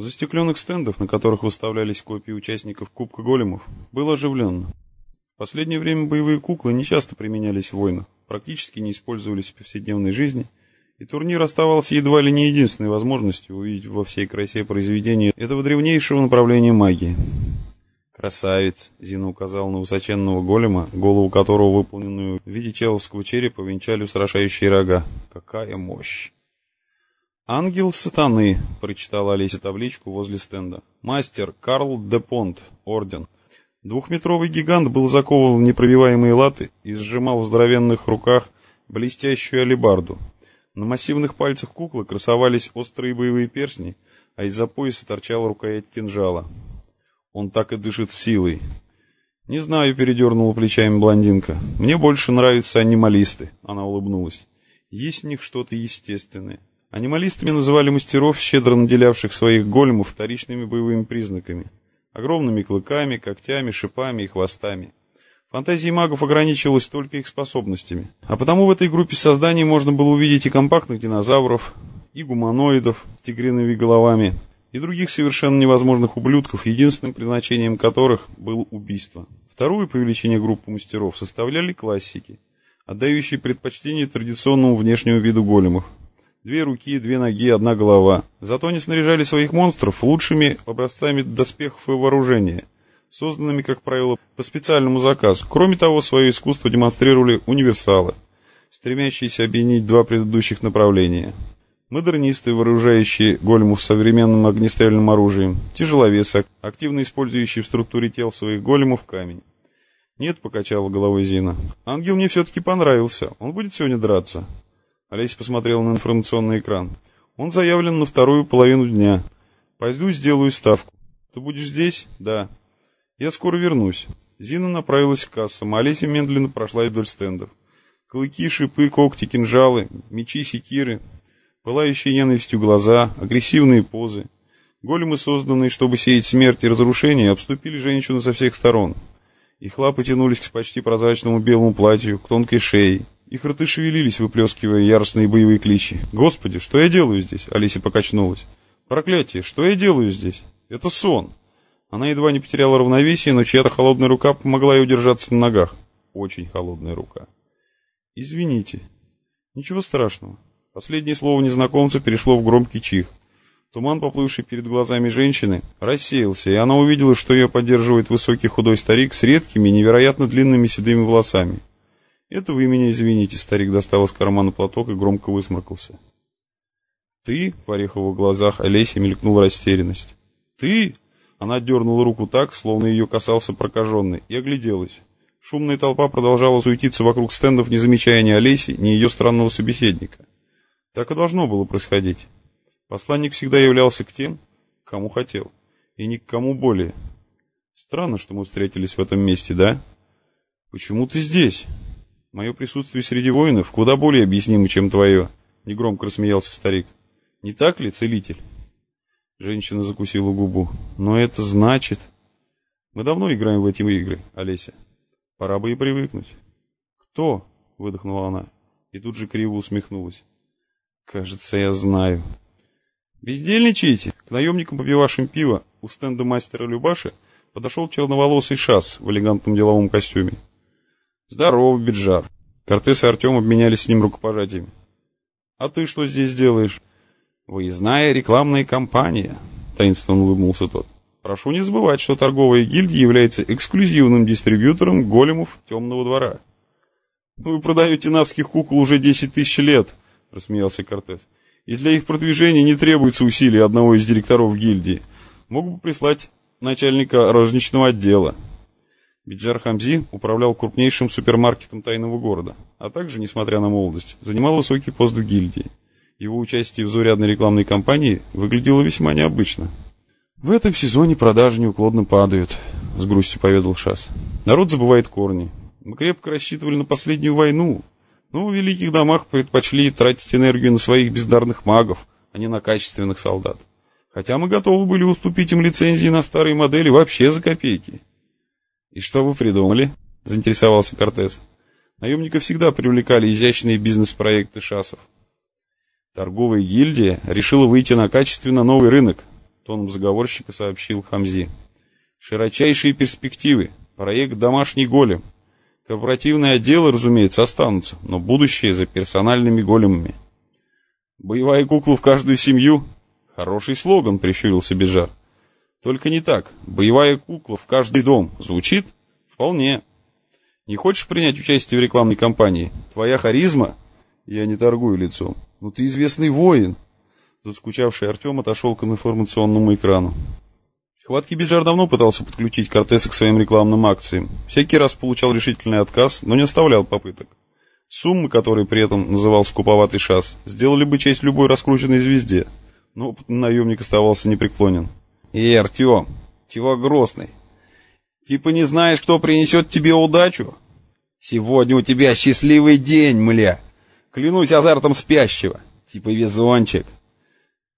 У застекленных стендов, на которых выставлялись копии участников Кубка Големов, было оживленно. В последнее время боевые куклы не часто применялись в войнах, практически не использовались в повседневной жизни, и турнир оставался едва ли не единственной возможностью увидеть во всей красе произведения этого древнейшего направления магии. «Красавец!» — Зина указал на высоченного голема, голову которого, выполненную в виде человского черепа, венчали устрашающие рога. «Какая мощь!» «Ангел сатаны», — прочитала Олеся табличку возле стенда. «Мастер Карл де Понт, орден». Двухметровый гигант был закован в непробиваемые латы и сжимал в здоровенных руках блестящую алебарду. На массивных пальцах куклы красовались острые боевые перстни, а из-за пояса торчала рукоять кинжала. Он так и дышит силой. «Не знаю», — передернула плечами блондинка. «Мне больше нравятся анималисты», — она улыбнулась. «Есть в них что-то естественное». Анималистами называли мастеров, щедро наделявших своих големов вторичными боевыми признаками. Огромными клыками, когтями, шипами и хвостами. Фантазия магов ограничивалась только их способностями. А потому в этой группе созданий можно было увидеть и компактных динозавров, и гуманоидов с тигриными головами, и других совершенно невозможных ублюдков, единственным предназначением которых было убийство. Вторую по величине группу мастеров составляли классики, отдающие предпочтение традиционному внешнему виду големов – Две руки, две ноги, одна голова. Зато они снаряжали своих монстров лучшими образцами доспехов и вооружения, созданными, как правило, по специальному заказу. Кроме того, свое искусство демонстрировали универсалы, стремящиеся объединить два предыдущих направления. Модернисты, вооружающие големов современным огнестрельным оружием, тяжеловесы, активно использующие в структуре тел своих големов камень. «Нет», — покачала головой Зина. «Ангел мне все-таки понравился. Он будет сегодня драться». Олеся посмотрела на информационный экран. Он заявлен на вторую половину дня. Пойду сделаю ставку. Ты будешь здесь? Да. Я скоро вернусь. Зина направилась к кассам, а Олеся медленно прошла вдоль стендов. Клыки, шипы, когти, кинжалы, мечи, секиры, пылающие ненавистью глаза, агрессивные позы. Големы, созданные, чтобы сеять смерть и разрушение, обступили женщину со всех сторон. Их лапы тянулись к почти прозрачному белому платью, к тонкой шее. Их рты шевелились, выплескивая яростные боевые кличи. «Господи, что я делаю здесь?» Алисия покачнулась. «Проклятие, что я делаю здесь? Это сон!» Она едва не потеряла равновесие, но чья-то холодная рука помогла ей удержаться на ногах. Очень холодная рука. «Извините». «Ничего страшного». Последнее слово незнакомца перешло в громкий чих. Туман, поплывший перед глазами женщины, рассеялся, и она увидела, что ее поддерживает высокий худой старик с редкими, невероятно длинными седыми волосами. «Это вы меня извините», — старик достал из кармана платок и громко высморкался. «Ты?» — в ореховых глазах Олеся мелькнула растерянность. «Ты?» Она дернула руку так, словно ее касался прокаженный, и огляделась. Шумная толпа продолжала суетиться вокруг стендов, не замечая ни Олеси, ни ее странного собеседника. Так и должно было происходить. Посланник всегда являлся к тем, кому хотел, и ни к кому более. Странно, что мы встретились в этом месте, да? Почему ты здесь? Мое присутствие среди воинов куда более объяснимо, чем твое, — негромко рассмеялся старик. Не так ли, целитель? Женщина закусила губу. Но это значит... Мы давно играем в эти игры, Олеся. Пора бы и привыкнуть. Кто? — выдохнула она. И тут же криво усмехнулась. Кажется, я знаю. Бездельничаете? К наемникам, попивавшим пиво у стенда мастера Любаши, подошел черноволосый шас в элегантном деловом костюме. «Здорово, Биджар». Кортес и Артем обменялись с ним рукопожатиями. «А ты что здесь делаешь?» «Выездная рекламная кампания», — таинственно улыбнулся тот. «Прошу не забывать, что торговая гильдия является эксклюзивным дистрибьютором големов Темного двора». «Вы продаете навских кукол уже десять тысяч лет», — рассмеялся Кортес. «И для их продвижения не требуется усилий одного из директоров гильдии. Мог бы прислать начальника розничного отдела». Биджар Хамзи управлял крупнейшим супермаркетом тайного города, а также, несмотря на молодость, занимал высокий пост в гильдии. Его участие в заурядной рекламной кампании выглядело весьма необычно. «В этом сезоне продажи неуклонно падают», — с грустью поведал Шас. «Народ забывает корни. Мы крепко рассчитывали на последнюю войну, но в великих домах предпочли тратить энергию на своих бездарных магов, а не на качественных солдат. Хотя мы готовы были уступить им лицензии на старые модели вообще за копейки». «И что вы придумали?» — заинтересовался Кортес. Наемника всегда привлекали изящные бизнес-проекты шасов. Торговая гильдия решила выйти на качественно новый рынок, тоном заговорщика сообщил Хамзи. Широчайшие перспективы. Проект «Домашний голем». Корпоративные отделы, разумеется, останутся, но будущее за персональными големами. Боевая кукла в каждую семью. Хороший слоган, прищурился Бежар. Только не так. Боевая кукла в каждый дом. Звучит? Вполне. Не хочешь принять участие в рекламной кампании? Твоя харизма? Я не торгую лицом. Ну ты известный воин. Заскучавший Артем отошел к информационному экрану. Хваткий Биджар давно пытался подключить Кортеса к своим рекламным акциям. Всякий раз получал решительный отказ, но не оставлял попыток. Суммы, которые при этом называл скуповатый шас, сделали бы честь любой раскрученной звезде. Но наемник оставался непреклонен. «Эй, Артем, чего грозный? Типа не знаешь, кто принесет тебе удачу? Сегодня у тебя счастливый день, мля! Клянусь азартом спящего, типа везончик!»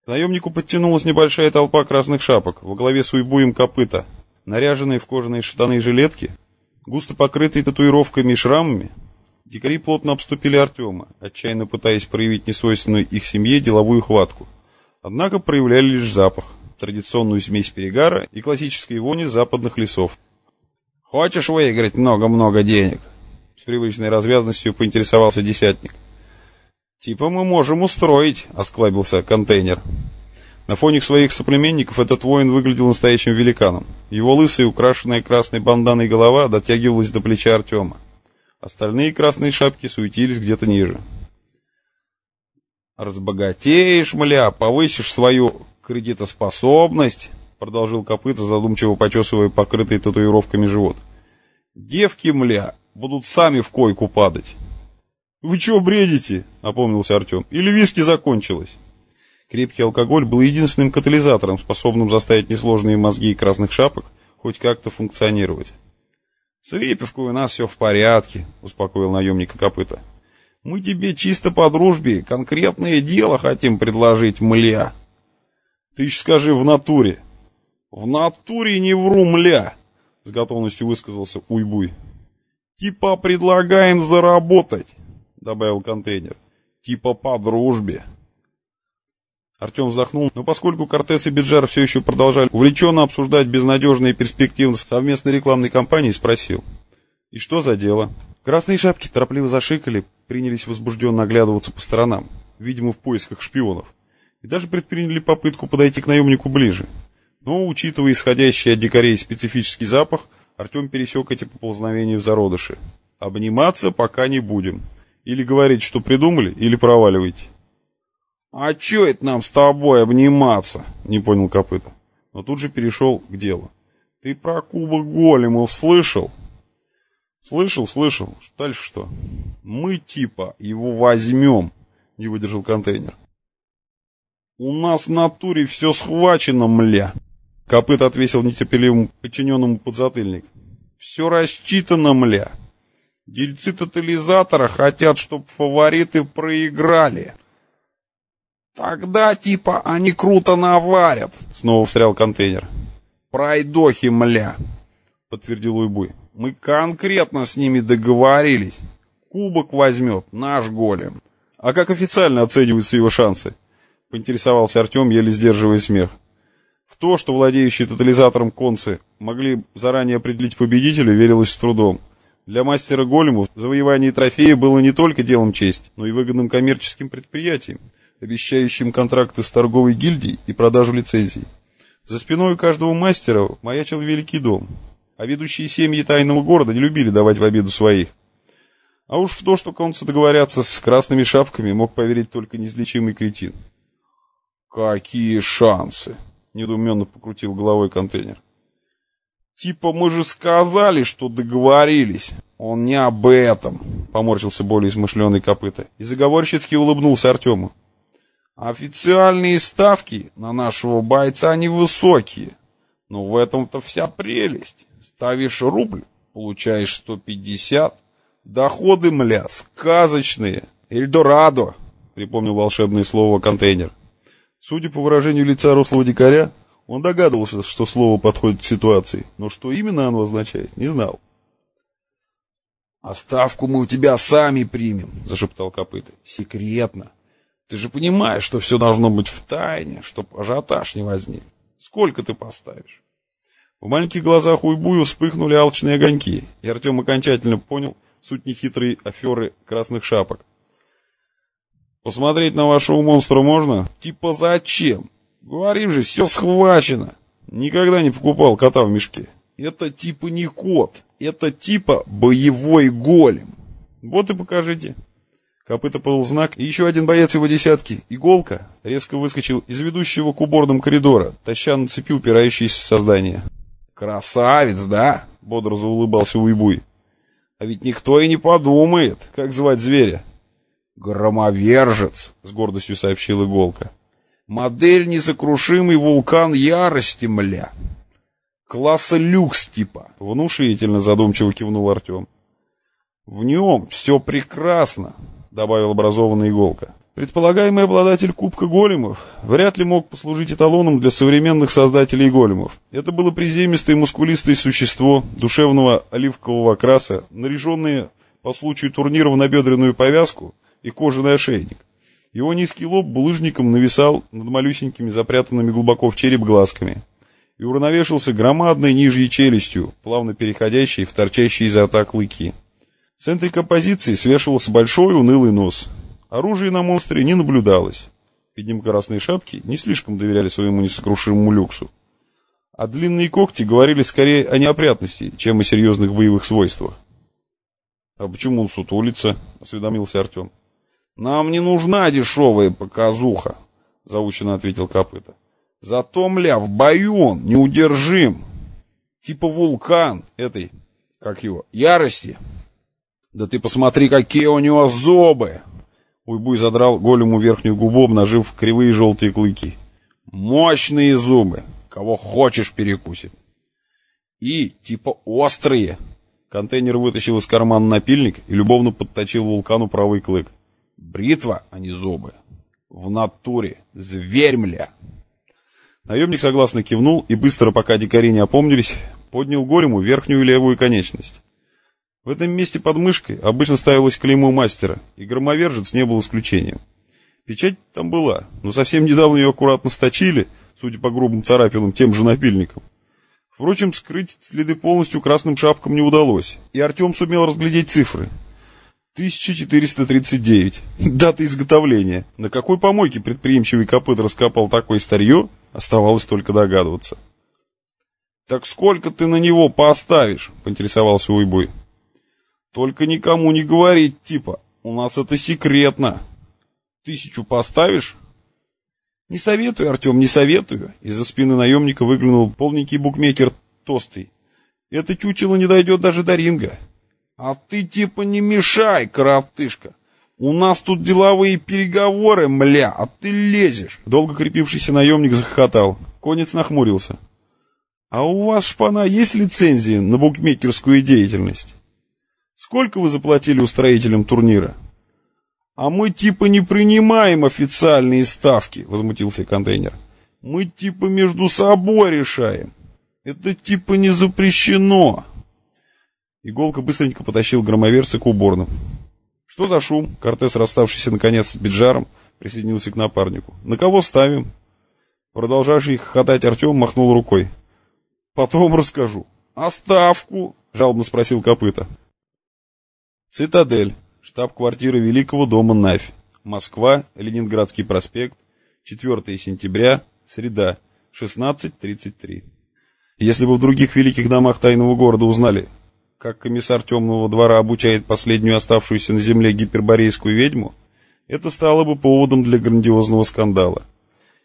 К наемнику подтянулась небольшая толпа красных шапок, во главе с уйбуем копыта, наряженные в кожаные штаны и жилетки, густо покрытые татуировками и шрамами. Дикари плотно обступили Артема, отчаянно пытаясь проявить несвойственную их семье деловую хватку. Однако проявляли лишь запах, традиционную смесь перегара и классической вони западных лесов. «Хочешь выиграть много-много денег?» С привычной развязностью поинтересовался десятник. «Типа мы можем устроить», — осклабился контейнер. На фоне своих соплеменников этот воин выглядел настоящим великаном. Его лысая, украшенная красной банданой голова дотягивалась до плеча Артема. Остальные красные шапки суетились где-то ниже. «Разбогатеешь, мля, повысишь свою кредитоспособность», — продолжил копыта, задумчиво почесывая покрытый татуировками живот. «Девки, мля, будут сами в койку падать». «Вы чего бредите?» — опомнился Артем. «Или виски закончилось?» Крепкий алкоголь был единственным катализатором, способным заставить несложные мозги красных шапок хоть как-то функционировать. «С выпивкой у нас все в порядке», — успокоил наемника копыта. «Мы тебе чисто по дружбе конкретное дело хотим предложить, мля». «Ты еще скажи в натуре». «В натуре не вру, мля», — с готовностью высказался Уйбуй. «Типа предлагаем заработать» добавил контейнер. Типа по дружбе. Артем вздохнул, но поскольку Кортес и Биджар все еще продолжали увлеченно обсуждать безнадежные перспективы совместной рекламной кампании, спросил. И что за дело? Красные шапки торопливо зашикали, принялись возбужденно оглядываться по сторонам, видимо, в поисках шпионов, и даже предприняли попытку подойти к наемнику ближе. Но, учитывая исходящий от дикарей специфический запах, Артем пересек эти поползновения в зародыши. Обниматься пока не будем. Или говорите, что придумали, или проваливайте. «А чё это нам с тобой обниматься?» — не понял копыта. Но тут же перешел к делу. «Ты про кубок големов слышал?» «Слышал, слышал. Дальше что?» «Мы типа его возьмем», — не выдержал контейнер. «У нас в натуре все схвачено, мля!» Копыт отвесил нетерпеливому подчиненному подзатыльник. «Все рассчитано, мля!» Дельцы тотализатора хотят, чтобы фавориты проиграли. Тогда, типа, они круто наварят. Снова встрял контейнер. Пройдохи, мля, подтвердил Уйбуй. Мы конкретно с ними договорились. Кубок возьмет наш голем. А как официально оцениваются его шансы? Поинтересовался Артем, еле сдерживая смех. В то, что владеющие тотализатором концы могли заранее определить победителя, верилось с трудом. Для мастера големов завоевание трофея было не только делом чести, но и выгодным коммерческим предприятием, обещающим контракты с торговой гильдией и продажу лицензий. За спиной каждого мастера маячил великий дом, а ведущие семьи тайного города не любили давать в обиду своих. А уж в то, что концы договорятся с красными шапками, мог поверить только неизлечимый кретин. «Какие шансы!» — недоуменно покрутил головой контейнер. Типа мы же сказали, что договорились. Он не об этом, поморщился более измышленный копыта и заговорщицки улыбнулся Артему. Официальные ставки на нашего бойца невысокие, но в этом-то вся прелесть. Ставишь рубль, получаешь 150. Доходы, мля, сказочные. Эльдорадо, припомнил волшебное слово контейнер. Судя по выражению лица рослого дикаря, он догадывался, что слово подходит к ситуации, но что именно оно означает, не знал. «Оставку мы у тебя сами примем», — зашептал копыта. «Секретно. Ты же понимаешь, что все должно быть в тайне, чтоб ажиотаж не возник. Сколько ты поставишь? В маленьких глазах Уйбую вспыхнули алчные огоньки, и Артем окончательно понял суть нехитрой аферы красных шапок. «Посмотреть на вашего монстра можно?» «Типа зачем? Говорим же, все схвачено!» «Никогда не покупал кота в мешке. Это типа не кот, это типа боевой голем. Вот и покажите». Копыта подал знак, и еще один боец его десятки, Иголка, резко выскочил из ведущего к уборным коридора, таща на цепи упирающиеся создания. «Красавец, да?» — бодро заулыбался Уйбуй. «А ведь никто и не подумает, как звать зверя». «Громовержец», — с гордостью сообщил Иголка. «Модель несокрушимый вулкан ярости, мля». «Класса люкс типа», — внушительно задумчиво кивнул Артем. «В нем все прекрасно», — добавил образованный Иголка. Предполагаемый обладатель Кубка Големов вряд ли мог послужить эталоном для современных создателей големов. Это было приземистое мускулистое существо душевного оливкового окраса, наряженное по случаю турнира в набедренную повязку и кожаный ошейник. Его низкий лоб булыжником нависал над малюсенькими запрятанными глубоко в череп глазками и уравновешивался громадной нижней челюстью, плавно переходящей в торчащие изо рта клыки. В центре композиции свешивался большой унылый нос – Оружия на монстре не наблюдалось. Видимо, красные шапки не слишком доверяли своему несокрушимому люксу. А длинные когти говорили скорее о неопрятности, чем о серьезных боевых свойствах. «А почему он сутулится?» — осведомился Артем. «Нам не нужна дешевая показуха», — заученно ответил Копыта. «Зато, мля, в бою он неудержим. Типа вулкан этой, как его, ярости. Да ты посмотри, какие у него зубы!» Уйбуй задрал голему верхнюю губу, обнажив кривые желтые клыки. «Мощные зубы! Кого хочешь перекусит!» «И, типа, острые!» Контейнер вытащил из кармана напильник и любовно подточил вулкану правый клык. «Бритва, а не зубы!» «В натуре! Зверь, мля!» Наемник согласно кивнул и быстро, пока дикари не опомнились, поднял голему верхнюю левую конечность. В этом месте под мышкой обычно ставилось клеймо мастера, и громовержец не был исключением. Печать там была, но совсем недавно ее аккуратно сточили, судя по грубым царапинам, тем же напильником. Впрочем, скрыть следы полностью красным шапкам не удалось, и Артем сумел разглядеть цифры. 1439. Дата изготовления. На какой помойке предприимчивый копыт раскопал такое старье, оставалось только догадываться. «Так сколько ты на него поставишь?» — поинтересовался Уйбой. Только никому не говорить, типа, у нас это секретно. Тысячу поставишь? Не советую, Артем, не советую. Из-за спины наемника выглянул полненький букмекер Тостый. Это чучело не дойдет даже до ринга. А ты типа не мешай, коротышка. У нас тут деловые переговоры, мля, а ты лезешь. Долго крепившийся наемник захохотал. Конец нахмурился. А у вас, шпана, есть лицензия на букмекерскую деятельность? Сколько вы заплатили устроителям турнира? А мы типа не принимаем официальные ставки, возмутился контейнер. Мы типа между собой решаем. Это типа не запрещено. Иголка быстренько потащил громоверца к уборным. Что за шум? Кортес, расставшийся наконец с Биджаром, присоединился к напарнику. На кого ставим? Продолжавший хохотать Артем махнул рукой. Потом расскажу. А ставку? Жалобно спросил копыта. Цитадель. Штаб-квартира Великого дома Навь. Москва, Ленинградский проспект. 4 сентября. Среда. 16.33. Если бы в других великих домах тайного города узнали, как комиссар темного двора обучает последнюю оставшуюся на земле гиперборейскую ведьму, это стало бы поводом для грандиозного скандала.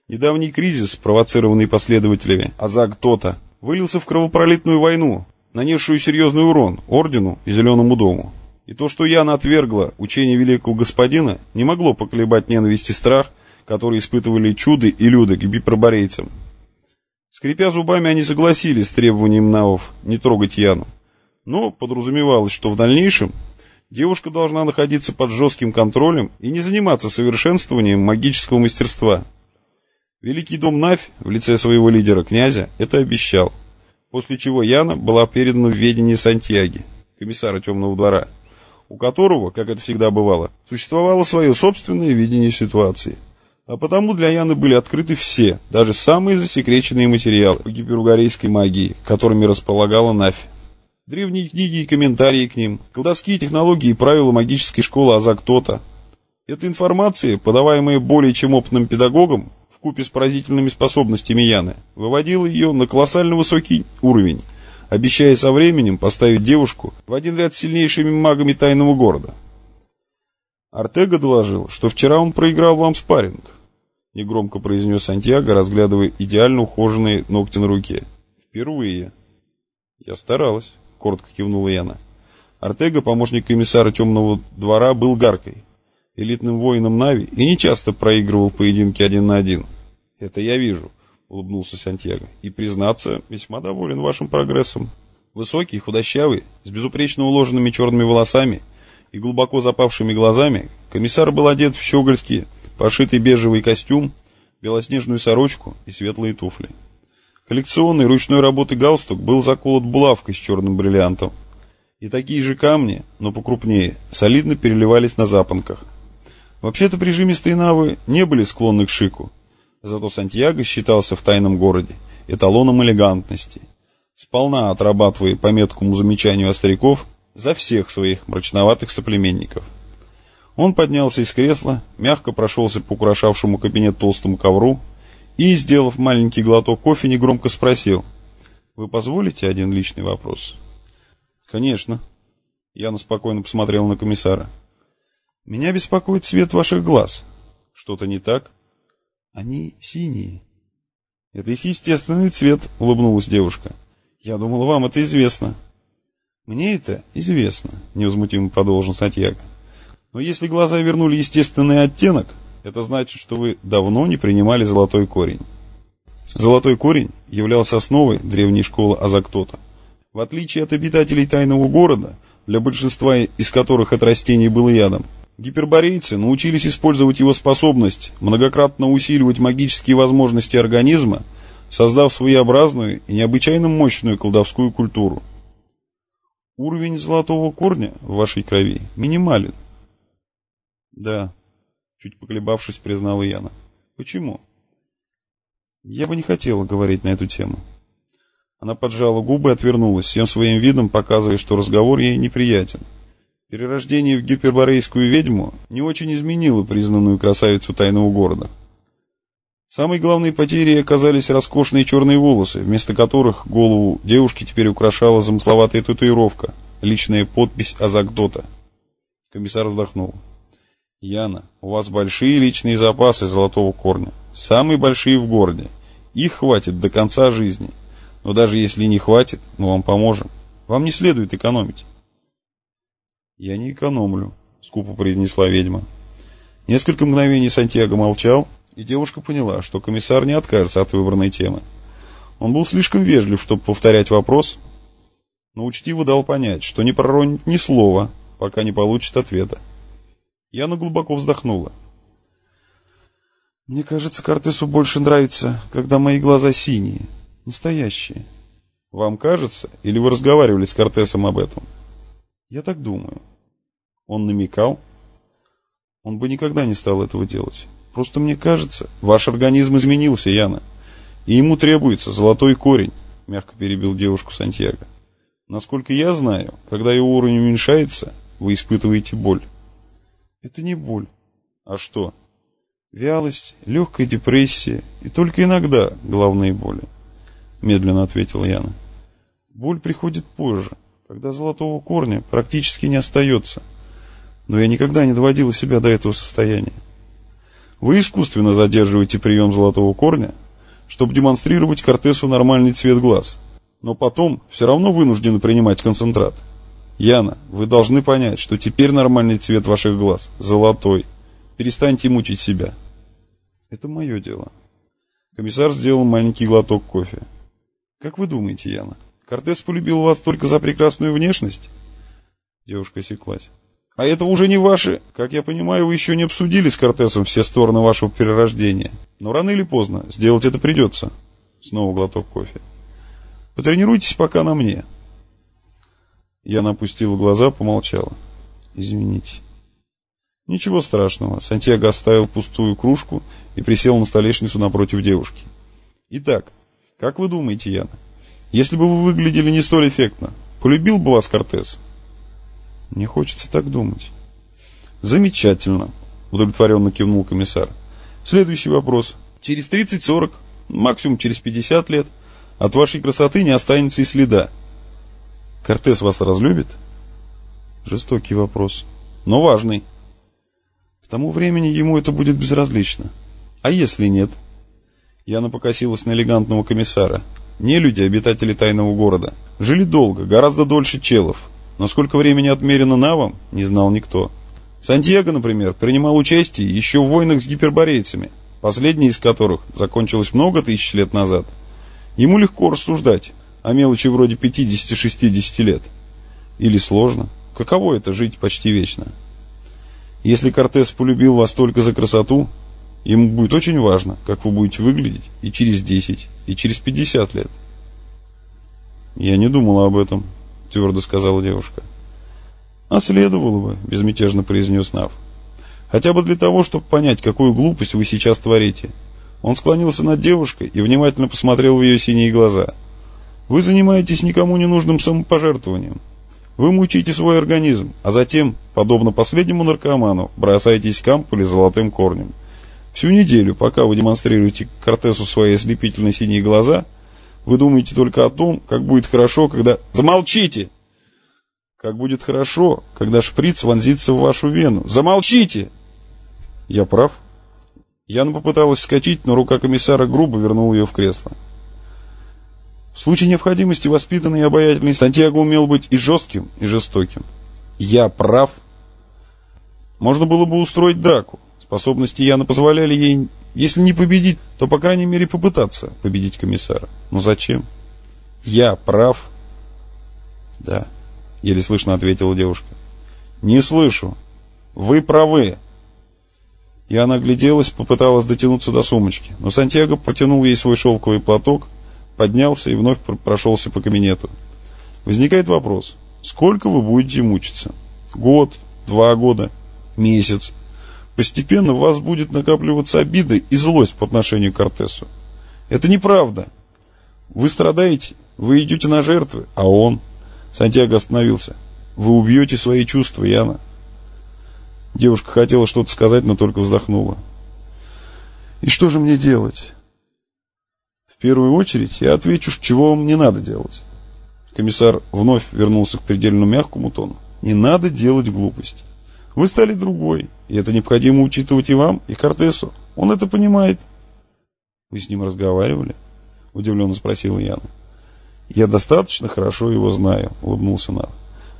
Недавний кризис, спровоцированный последователями Азаг-Тота, вылился в кровопролитную войну, нанесшую серьезный урон Ордену и Зеленому дому. И то, что Яна отвергла учение великого господина, не могло поколебать ненависть и страх, которые испытывали чуды и люды к бипроборейцам. Скрипя зубами, они согласились с требованием Навов не трогать Яну. Но подразумевалось, что в дальнейшем девушка должна находиться под жестким контролем и не заниматься совершенствованием магического мастерства. Великий дом Навь в лице своего лидера, князя, это обещал, после чего Яна была передана в ведение Сантьяги, комиссара Темного двора, у которого, как это всегда бывало, существовало свое собственное видение ситуации. А потому для Яны были открыты все, даже самые засекреченные материалы по гиперугорейской магии, которыми располагала Нафь. Древние книги и комментарии к ним, колдовские технологии и правила магической школы Азактота. Эта информация, подаваемая более чем опытным педагогом, в купе с поразительными способностями Яны, выводила ее на колоссально высокий уровень, обещая со временем поставить девушку в один ряд с сильнейшими магами тайного города. Артега доложил, что вчера он проиграл вам спарринг негромко произнес Сантьяго, разглядывая идеально ухоженные ногти на руке. Впервые. Я старалась, коротко кивнула Яна. Артега, помощник комиссара темного двора, был гаркой, элитным воином Нави и нечасто проигрывал поединки один на один. Это я вижу, улыбнулся Сантьяго, и, признаться, весьма доволен вашим прогрессом. Высокий, худощавый, с безупречно уложенными черными волосами и глубоко запавшими глазами, комиссар был одет в щегольский пошитый бежевый костюм, белоснежную сорочку и светлые туфли. Коллекционный ручной работы галстук был заколот булавкой с черным бриллиантом. И такие же камни, но покрупнее, солидно переливались на запонках. Вообще-то прижимистые навы не были склонны к шику, зато Сантьяго считался в тайном городе эталоном элегантности, сполна отрабатывая по меткому замечанию стариков за всех своих мрачноватых соплеменников. Он поднялся из кресла, мягко прошелся по украшавшему кабинет толстому ковру и, сделав маленький глоток кофе, негромко спросил. «Вы позволите один личный вопрос?» «Конечно». Яна спокойно посмотрел на комиссара. «Меня беспокоит цвет ваших глаз. Что-то не так?» «Они синие». «Это их естественный цвет», — улыбнулась девушка. «Я думала, вам это известно». «Мне это известно», — невозмутимо продолжил Сантьяго. Но если глаза вернули естественный оттенок, это значит, что вы давно не принимали золотой корень. Золотой корень являлся основой древней школы Азактота. В отличие от обитателей тайного города, для большинства из которых это растение было ядом, гиперборейцы научились использовать его способность многократно усиливать магические возможности организма, создав своеобразную и необычайно мощную колдовскую культуру. Уровень золотого корня в вашей крови минимален, да, чуть поколебавшись, признала Яна. Почему? Я бы не хотела говорить на эту тему. Она поджала губы и отвернулась, всем своим видом показывая, что разговор ей неприятен. Перерождение в гиперборейскую ведьму не очень изменило признанную красавицу тайного города. Самой главной потерей оказались роскошные черные волосы, вместо которых голову девушки теперь украшала замысловатая татуировка, личная подпись Азагдота. Комиссар вздохнул. Яна, у вас большие личные запасы золотого корня. Самые большие в городе. Их хватит до конца жизни. Но даже если не хватит, мы вам поможем. Вам не следует экономить. Я не экономлю, скупо произнесла ведьма. Несколько мгновений Сантьяго молчал, и девушка поняла, что комиссар не откажется от выбранной темы. Он был слишком вежлив, чтобы повторять вопрос, но учтиво дал понять, что не проронит ни слова, пока не получит ответа. Яна глубоко вздохнула. Мне кажется, Кортесу больше нравится, когда мои глаза синие, настоящие. Вам кажется, или вы разговаривали с Кортесом об этом? Я так думаю. Он намекал? Он бы никогда не стал этого делать. Просто мне кажется, ваш организм изменился, Яна. И ему требуется золотой корень, мягко перебил девушку Сантьяго. Насколько я знаю, когда его уровень уменьшается, вы испытываете боль. Это не боль. А что? Вялость, легкая депрессия и только иногда головные боли. Медленно ответила Яна. Боль приходит позже, когда золотого корня практически не остается. Но я никогда не доводила себя до этого состояния. Вы искусственно задерживаете прием золотого корня, чтобы демонстрировать Кортесу нормальный цвет глаз, но потом все равно вынуждены принимать концентрат. Яна, вы должны понять, что теперь нормальный цвет ваших глаз – золотой. Перестаньте мучить себя. Это мое дело. Комиссар сделал маленький глоток кофе. Как вы думаете, Яна, Кортес полюбил вас только за прекрасную внешность? Девушка осеклась. А это уже не ваши. Как я понимаю, вы еще не обсудили с Кортесом все стороны вашего перерождения. Но рано или поздно сделать это придется. Снова глоток кофе. Потренируйтесь пока на мне. Я напустила глаза, помолчала. Извините. Ничего страшного. Сантьяго оставил пустую кружку и присел на столешницу напротив девушки. Итак, как вы думаете, Яна, если бы вы выглядели не столь эффектно, полюбил бы вас Кортес? Мне хочется так думать. Замечательно, удовлетворенно кивнул комиссар. Следующий вопрос. Через 30-40, максимум через 50 лет, от вашей красоты не останется и следа. Кортес вас разлюбит? Жестокий вопрос, но важный. К тому времени ему это будет безразлично. А если нет? Яна покосилась на элегантного комиссара. Не люди, обитатели тайного города. Жили долго, гораздо дольше челов. Но сколько времени отмерено навам, не знал никто. Сантьяго, например, принимал участие еще в войнах с гиперборейцами, последняя из которых закончилась много тысяч лет назад. Ему легко рассуждать о мелочи вроде 50-60 лет. Или сложно. Каково это жить почти вечно? Если Кортес полюбил вас только за красоту, ему будет очень важно, как вы будете выглядеть и через 10, и через 50 лет. Я не думала об этом, твердо сказала девушка. А следовало бы, безмятежно произнес Нав. Хотя бы для того, чтобы понять, какую глупость вы сейчас творите. Он склонился над девушкой и внимательно посмотрел в ее синие глаза. Вы занимаетесь никому не нужным самопожертвованием. Вы мучите свой организм, а затем, подобно последнему наркоману, бросаетесь к ампуле золотым корнем. Всю неделю, пока вы демонстрируете Кортесу свои ослепительно синие глаза, вы думаете только о том, как будет хорошо, когда... Замолчите! Как будет хорошо, когда шприц вонзится в вашу вену. Замолчите! Я прав? Яна попыталась вскочить, но рука комиссара грубо вернула ее в кресло. В случае необходимости воспитанный и обаятельный Сантьяго умел быть и жестким, и жестоким. Я прав. Можно было бы устроить драку. Способности Яна позволяли ей, если не победить, то, по крайней мере, попытаться победить комиссара. Но зачем? Я прав. Да, еле слышно ответила девушка. Не слышу. Вы правы. И она огляделась, попыталась дотянуться до сумочки. Но Сантьяго потянул ей свой шелковый платок, поднялся и вновь прошелся по кабинету. Возникает вопрос, сколько вы будете мучиться? Год, два года, месяц? Постепенно в вас будет накапливаться обида и злость по отношению к Артесу. Это неправда. Вы страдаете, вы идете на жертвы, а он... Сантьяго остановился. Вы убьете свои чувства, Яна. Девушка хотела что-то сказать, но только вздохнула. И что же мне делать? В первую очередь я отвечу, чего вам не надо делать. Комиссар вновь вернулся к предельно мягкому тону. Не надо делать глупости. Вы стали другой, и это необходимо учитывать и вам, и Кортесу. Он это понимает. Вы с ним разговаривали? Удивленно спросила Яна. Я достаточно хорошо его знаю, улыбнулся Нар.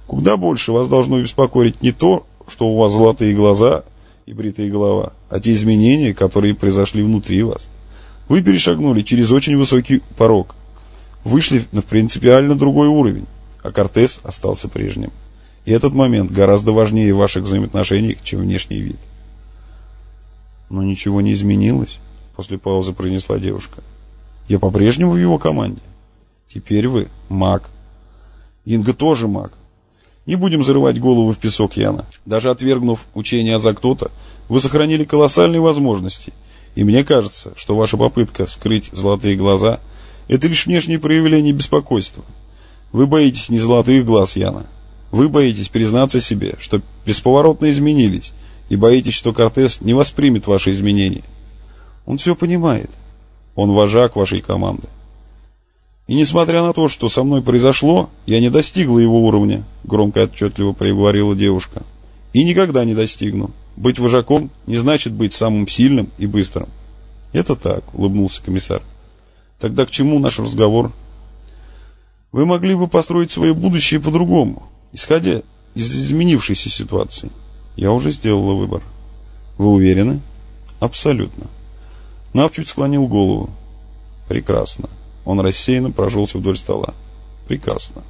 Куда больше вас должно беспокоить не то, что у вас золотые глаза и бритая голова, а те изменения, которые произошли внутри вас. Вы перешагнули через очень высокий порог. Вышли на принципиально другой уровень, а Кортес остался прежним. И этот момент гораздо важнее ваших взаимоотношениях, чем внешний вид. Но ничего не изменилось, после паузы произнесла девушка. Я по-прежнему в его команде. Теперь вы маг. Инга тоже маг. Не будем зарывать голову в песок, Яна. Даже отвергнув учение Азактота, вы сохранили колоссальные возможности – и мне кажется, что ваша попытка скрыть золотые глаза – это лишь внешнее проявление беспокойства. Вы боитесь не золотых глаз, Яна. Вы боитесь признаться себе, что бесповоротно изменились, и боитесь, что Кортес не воспримет ваши изменения. Он все понимает. Он вожак вашей команды. И несмотря на то, что со мной произошло, я не достигла его уровня, громко и отчетливо проговорила девушка. И никогда не достигну. Быть вожаком не значит быть самым сильным и быстрым. Это так, улыбнулся комиссар. Тогда к чему наш разговор? Вы могли бы построить свое будущее по-другому, исходя из изменившейся ситуации. Я уже сделала выбор. Вы уверены? Абсолютно. Нав чуть склонил голову. Прекрасно. Он рассеянно прошелся вдоль стола. Прекрасно.